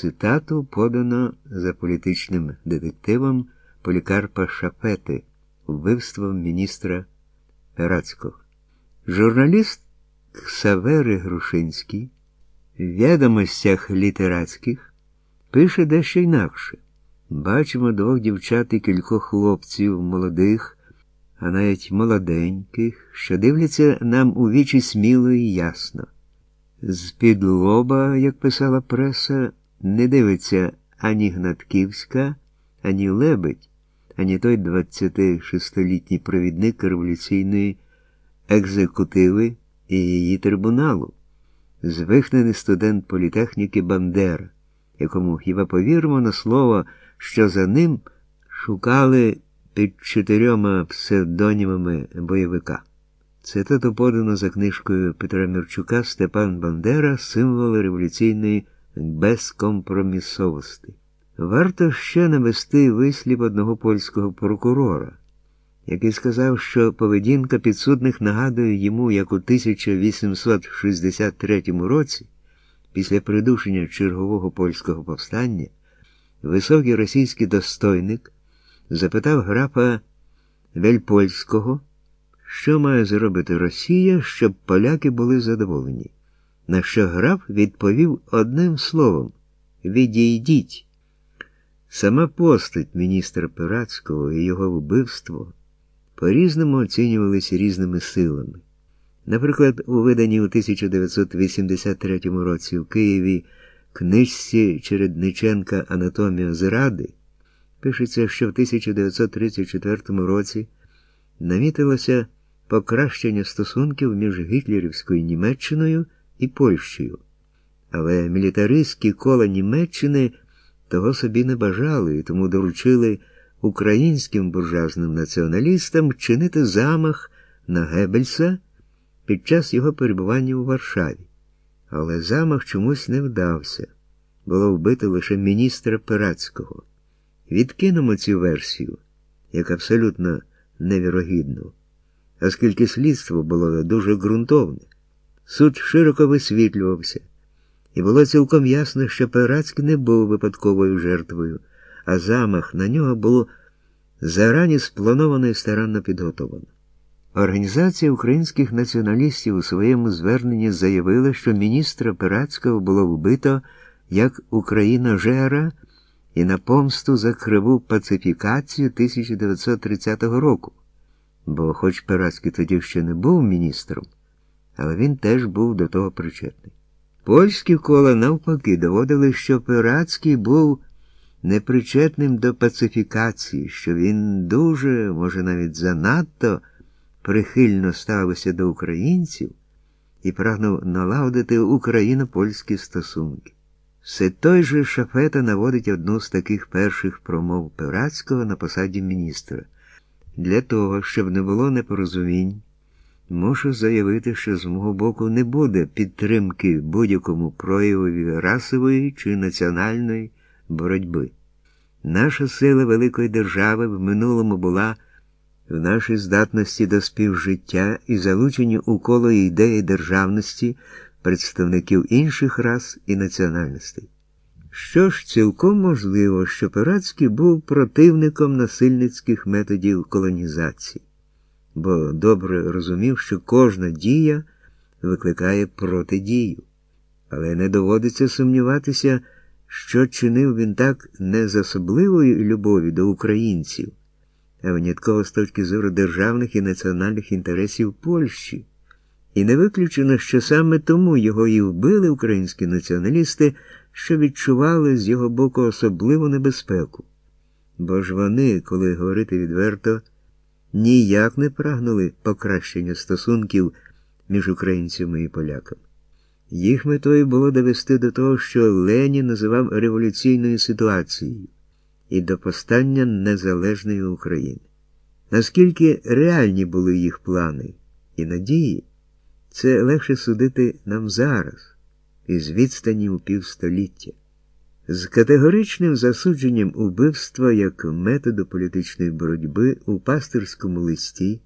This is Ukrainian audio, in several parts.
Цитату подано за політичним детективом Полікарпа Шапети вбивством міністра Перацького. Журналіст Ксавери Грушинський в відомостях літератських пише дещо інакше. Бачимо двох дівчат і кількох хлопців, молодих, а навіть молоденьких, що дивляться нам у вічі сміло і ясно. З-під лоба, як писала преса, не дивиться ані Гнатківська, ані Лебедь, ані той 26-літній провідник революційної екзекутиви і її трибуналу, звихнений студент політехніки Бандера, якому хіба повіримо на слово, що за ним шукали під чотирьома псевдонімами бойовика. Цитату подано за книжкою Петра Мірчука Степан Бандера Символи революційної безкомпромісовості. Варто ще навести вислів одного польського прокурора, який сказав, що поведінка підсудних нагадує йому, як у 1863 році, після придушення чергового польського повстання, високий російський достойник запитав графа Вельпольського, що має зробити Росія, щоб поляки були задоволені. На що граф відповів одним словом Відійдіть. Сама постать міністра Пиратського і його вбивство по-різному оцінювалися різними силами. Наприклад, у виданні у 1983 році в Києві книжці Чередниченка Анатомія зради пишеться, що в 1934 році намітилося покращення стосунків між гітлерівською Німеччиною і Польщею. Але мілітаристські кола Німеччини того собі не бажали і тому доручили українським буржуазним націоналістам чинити замах на Геббельса під час його перебування у Варшаві. Але замах чомусь не вдався. Було вбито лише міністра Пиратського. Відкинемо цю версію, як абсолютно невірогідну, оскільки слідство було дуже ґрунтовне. Суд широко висвітлювався, і було цілком ясно, що Пирацький не був випадковою жертвою, а замах на нього було зарані сплановано і старанно підготовлено. Організація українських націоналістів у своєму зверненні заявила, що міністра Пирацького було вбито як Україна Жера і на помсту за криву пацифікацію 1930 року. Бо, хоч Пирацький тоді ще не був міністром, але він теж був до того причетний. Польські кола навпаки доводили, що Пирацький був непричетним до пацифікації, що він дуже, може навіть занадто прихильно ставився до українців і прагнув налагодити україно-польські стосунки. Все той же Шафета наводить одну з таких перших промов Пирацького на посаді міністра. Для того, щоб не було непорозумінь, мушу заявити, що з мого боку не буде підтримки будь-якому проявові расової чи національної боротьби. Наша сила великої держави в минулому була в нашій здатності до співжиття і залученні у коло ідеї державності представників інших рас і національностей. Що ж, цілком можливо, що Пиратський був противником насильницьких методів колонізації, бо добре розумів, що кожна дія викликає протидію, але не доводиться сумніватися, що чинив він так не з особливої любові до українців, а винятково з точки зору державних і національних інтересів Польщі. І не виключено, що саме тому його і вбили українські націоналісти, що відчували з його боку особливу небезпеку. Бо ж вони, коли говорити відверто, ніяк не прагнули покращення стосунків між українцями і поляками. Їх метою було довести до того, що Ленін називав революційною ситуацією і до постання незалежної України. Наскільки реальні були їх плани і надії, це легше судити нам зараз, із відстані у півстоліття. З категоричним засудженням убивства як методу політичної боротьби у пастирському листі,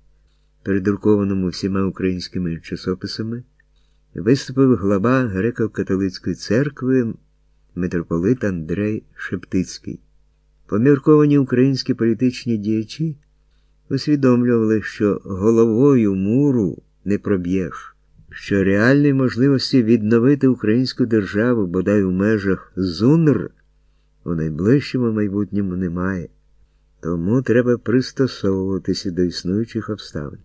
передрукованому всіма українськими часописами, виступив глава греко-католицької церкви митрополит Андрей Шептицький. Помірковані українські політичні діячі усвідомлювали, що головою муру не проб'єш, що реальної можливості відновити українську державу, бодай у межах ЗУНР, у найближчому майбутньому немає. Тому треба пристосовуватися до існуючих обставин.